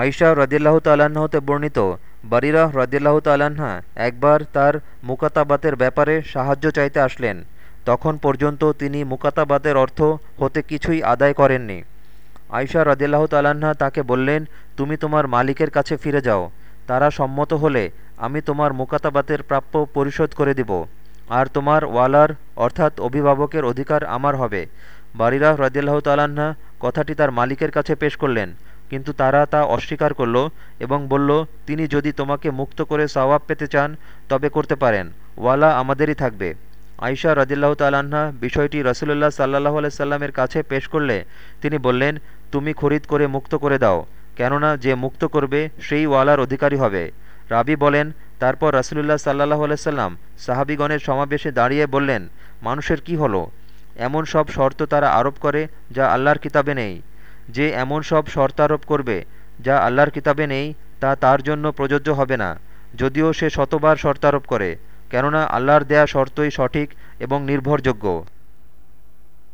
আইসা রদিল্লাহ তাল্লাহ্ন হতে বর্ণিত, বারিরা রদিল্লাহ তাল্লাহা একবার তার মুকাতাবাতের ব্যাপারে সাহায্য চাইতে আসলেন। তখন পর্যন্ত তিনি মুকাতাবাতের অর্থ হতে কিছুই আদায় করেননি। আইসা রদিল্লাহ তাল্লাহা তাকে বললেন, তুমি তোমার মালিকের কাছে ফিরে যাও। তারা সম্মত হলে আমি তোমার মুকাতাবাতের প্রাপ্য পরিশোধ করে দিব। আর তোমার ওয়ালার, অর্থাৎ অভিভাবকের অধিকার আমার হবে। বারিরা রদিল্লাহ তাল্লাহা কথাটি তার মালিকের কাছে পেশ করলেন। কিন্তু তারা তা অস্বীকার করল এবং বলল, তিনি যদি তোমাকে মুক্ত করে সওয়াব পেতে চান, তবে করতে পারেন। ওয়ালা আমাদেরই থাকবে। আইসা রদিল্লাহ তাল্লাহা বিষয়টি রসুল্লাহ সাল্লাহ আলাইসাল্লামের কাছে পেশ করলে তিনি বললেন, তুমি খরিদ করে মুক্ত করে দাও, কেননা যে মুক্ত করবে, সেই ওয়ালার অধিকারী হবে। রাবি বলেন, তারপর রসুলুল্লাহ সাল্লাহ আলাইসাল্লাম সাহাবিগণের সমাবেশে দাঁড়িয়ে বললেন, মানুষের কি হলো? এমন সব শর্ত তারা আরোপ করে যা আল্লাহর কিতাবে নেই। যে এমন সব শর্তারোপ করবে, যা আল্লাহর কিতাবে নেই, তা তার জন্য প্রযোজ্য হবে না, যদিও সে শতবার শর্তারোপ করে, কেননা আল্লাহর দেয়া শর্তই সঠিক এবং নির্ভরযোগ্য।